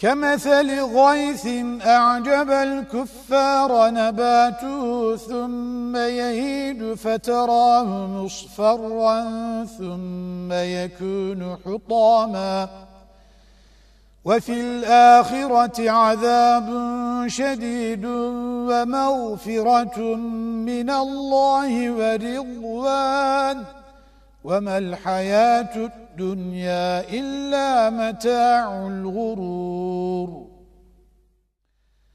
كمثل غيث أعجب الكفار نباته ثم يهيد فتراه مصفرا ثم يكون حطاما وفي الآخرة عذاب شديد ومغفرة من الله ورضوان وما الحياة الدنيا إلا متاع الغرور